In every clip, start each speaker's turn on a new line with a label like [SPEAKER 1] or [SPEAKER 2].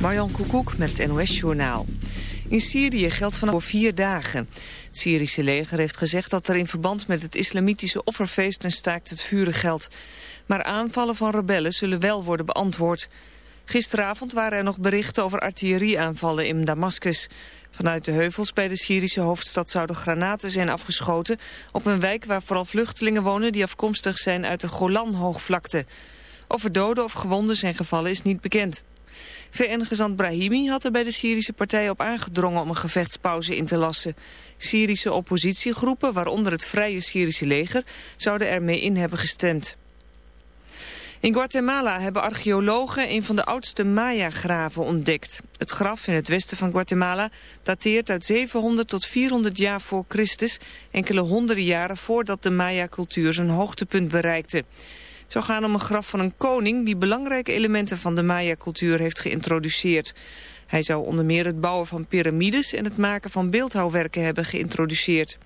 [SPEAKER 1] Marjan Koekoek met het NOS-journaal. In Syrië geldt vanaf voor vier dagen. Het Syrische leger heeft gezegd dat er in verband met het islamitische offerfeest een staakt het vuren geldt. Maar aanvallen van rebellen zullen wel worden beantwoord. Gisteravond waren er nog berichten over artillerieaanvallen in Damascus. Vanuit de heuvels bij de Syrische hoofdstad zouden granaten zijn afgeschoten... op een wijk waar vooral vluchtelingen wonen die afkomstig zijn uit de Golanhoogvlakte. Of er doden of gewonden zijn gevallen is niet bekend. VN-gezant Brahimi had er bij de Syrische partij op aangedrongen om een gevechtspauze in te lassen. Syrische oppositiegroepen, waaronder het Vrije Syrische leger, zouden ermee in hebben gestemd. In Guatemala hebben archeologen een van de oudste Maya-graven ontdekt. Het graf in het westen van Guatemala dateert uit 700 tot 400 jaar voor Christus, enkele honderden jaren voordat de Maya-cultuur zijn hoogtepunt bereikte. Zou gaan om een graf van een koning die belangrijke elementen van de Maya-cultuur heeft geïntroduceerd. Hij zou onder meer het bouwen van piramides en het maken van beeldhouwwerken hebben geïntroduceerd.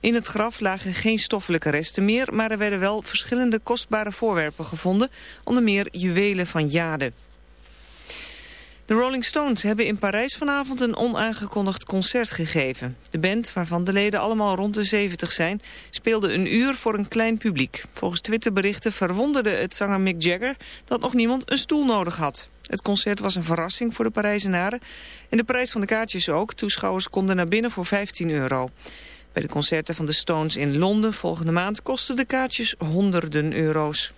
[SPEAKER 1] In het graf lagen geen stoffelijke resten meer, maar er werden wel verschillende kostbare voorwerpen gevonden, onder meer juwelen van jade. De Rolling Stones hebben in Parijs vanavond een onaangekondigd concert gegeven. De band, waarvan de leden allemaal rond de 70 zijn, speelde een uur voor een klein publiek. Volgens Twitterberichten verwonderde het zanger Mick Jagger dat nog niemand een stoel nodig had. Het concert was een verrassing voor de Parijzenaren en de prijs van de kaartjes ook. Toeschouwers konden naar binnen voor 15 euro. Bij de concerten van de Stones in Londen volgende maand kosten de kaartjes honderden euro's.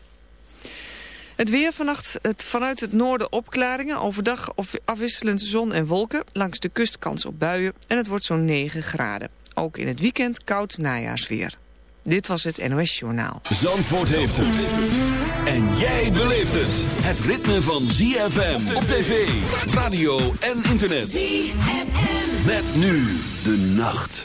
[SPEAKER 1] Het weer vannacht het, vanuit het noorden opklaringen. Overdag of afwisselend zon en wolken. Langs de kust kans op buien. En het wordt zo'n 9 graden. Ook in het weekend koud najaarsweer. Dit was het NOS Journaal.
[SPEAKER 2] Zandvoort heeft het. En jij beleeft het. Het ritme van ZFM op tv, radio en internet. ZFM. Met nu de nacht.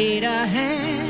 [SPEAKER 3] need a hand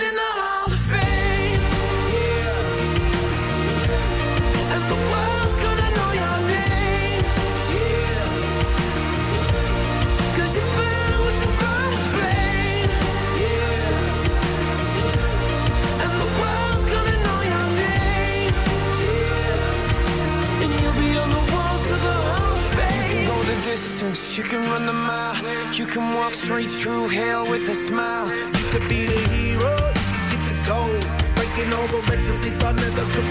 [SPEAKER 4] distance, you can run the mile. You can walk straight through hell with a smile.
[SPEAKER 5] You could be the hero, you could get the gold. Breaking all the records they thought never could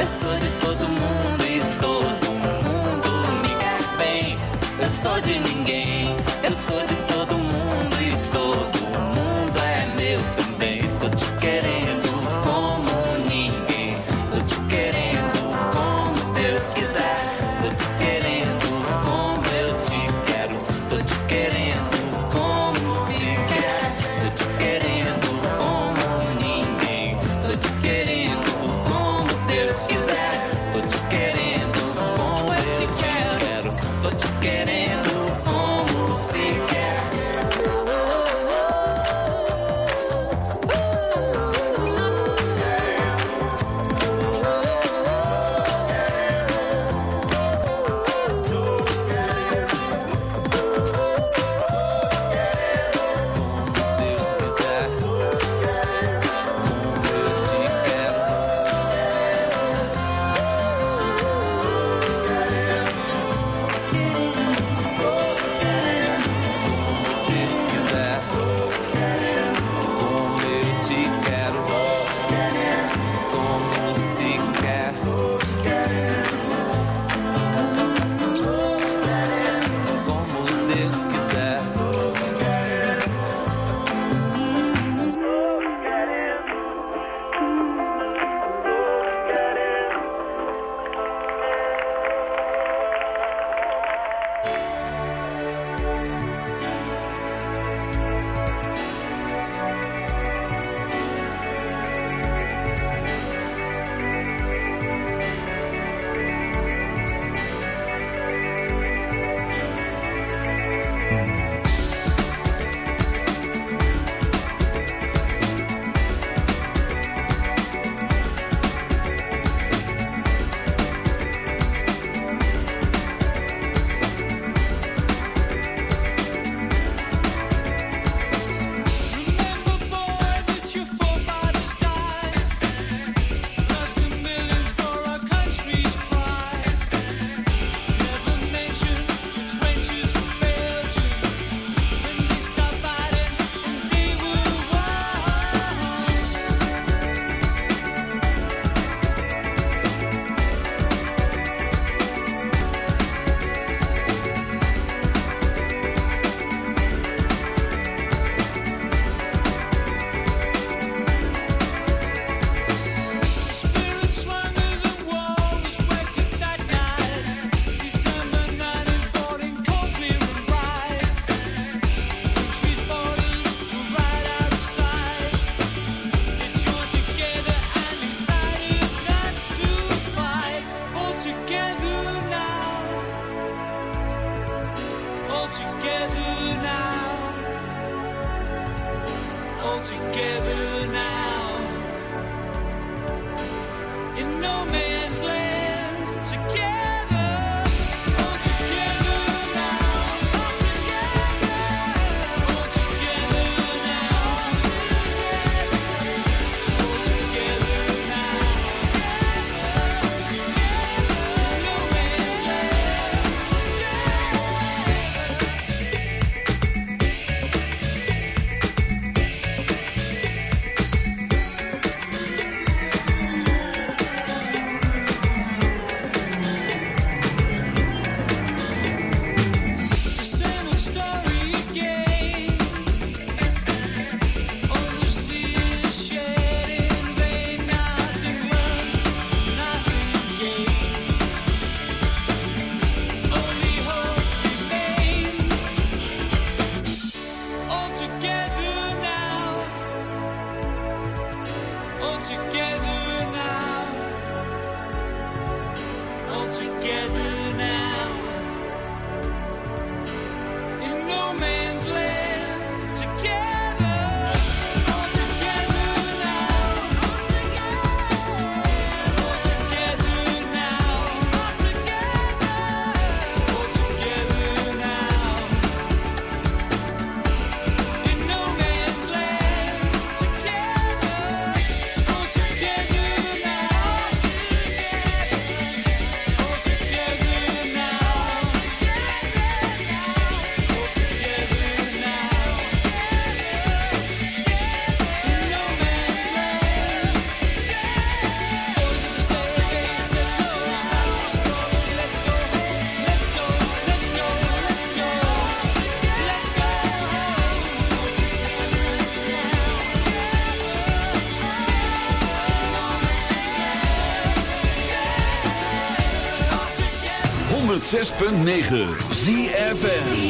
[SPEAKER 4] Eu sou de todo mundo.
[SPEAKER 6] 106.9 ZFN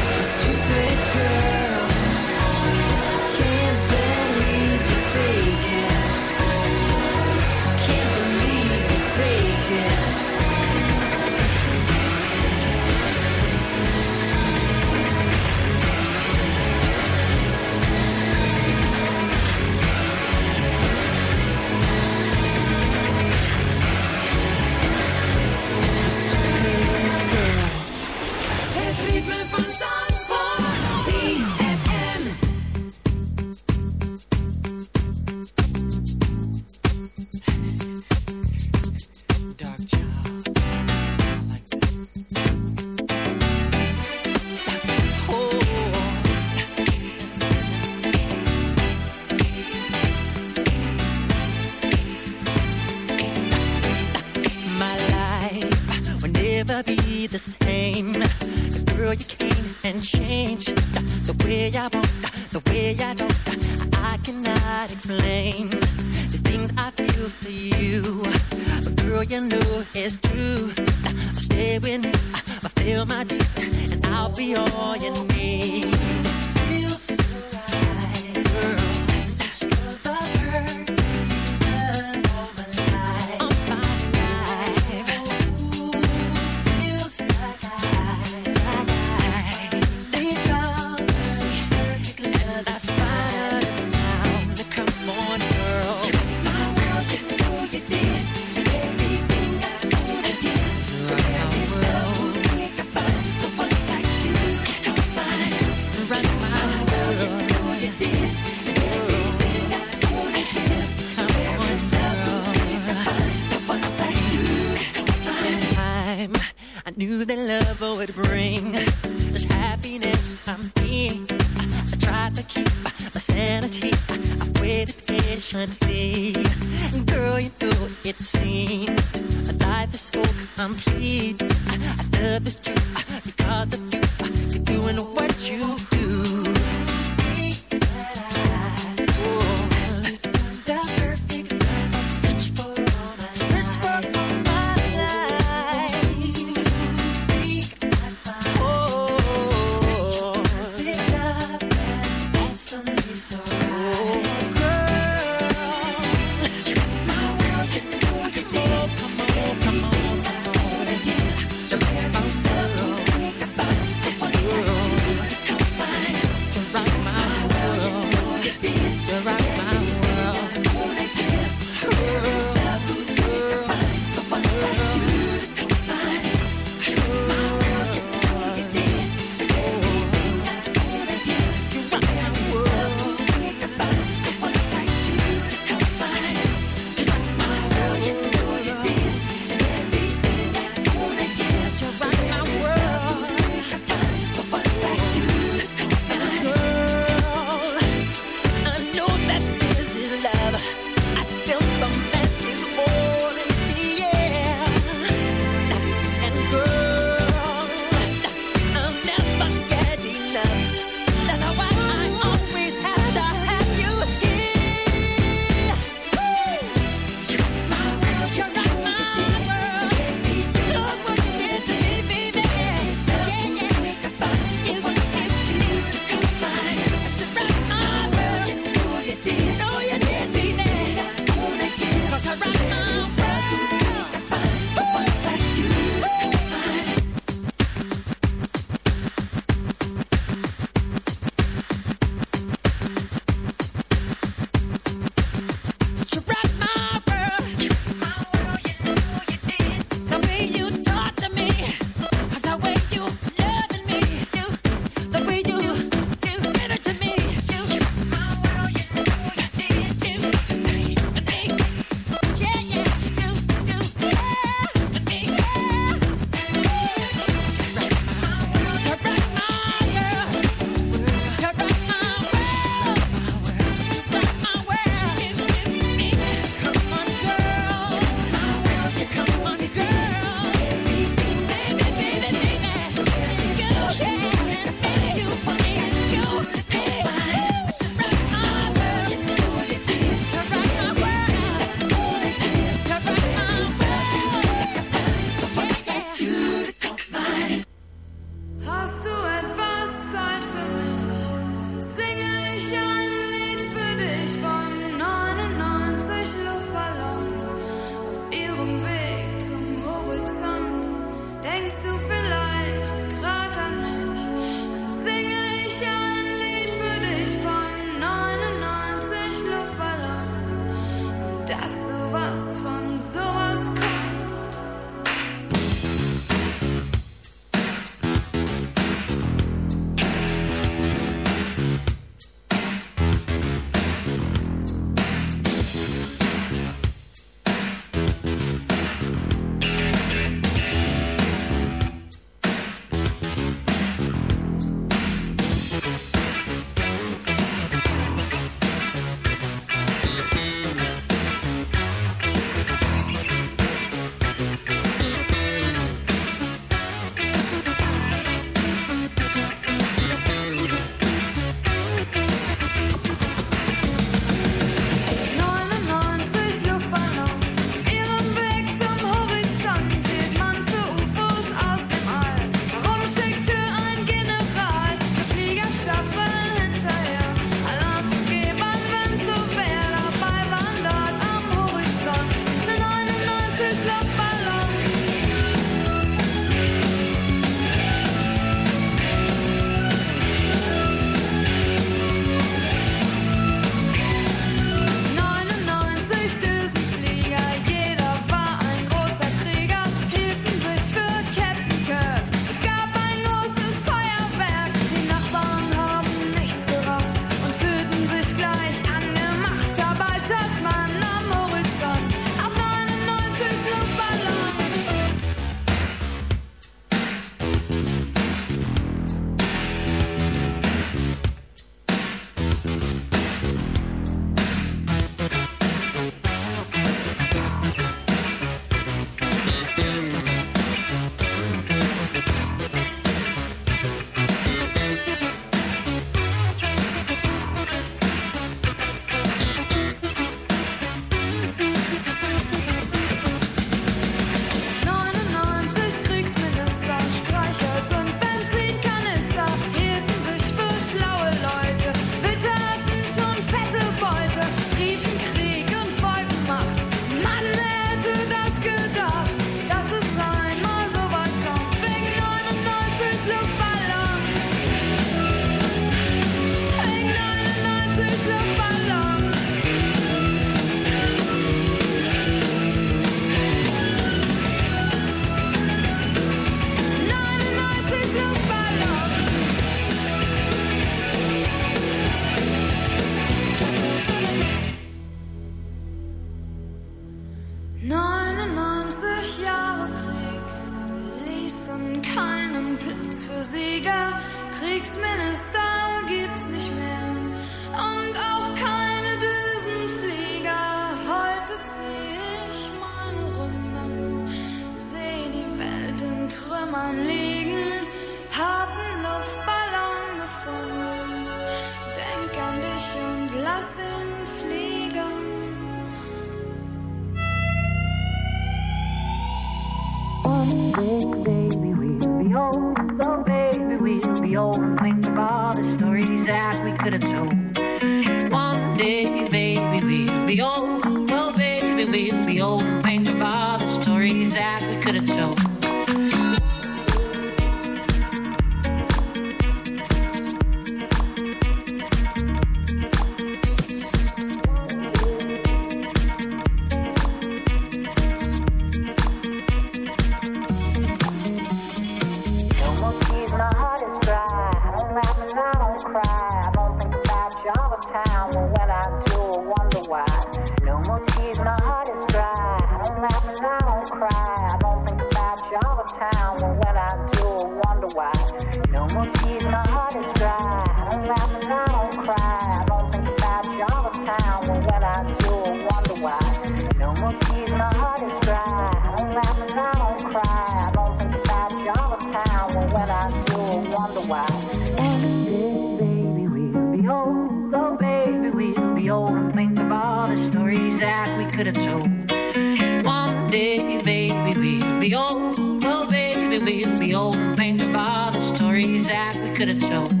[SPEAKER 7] could have
[SPEAKER 8] chosen.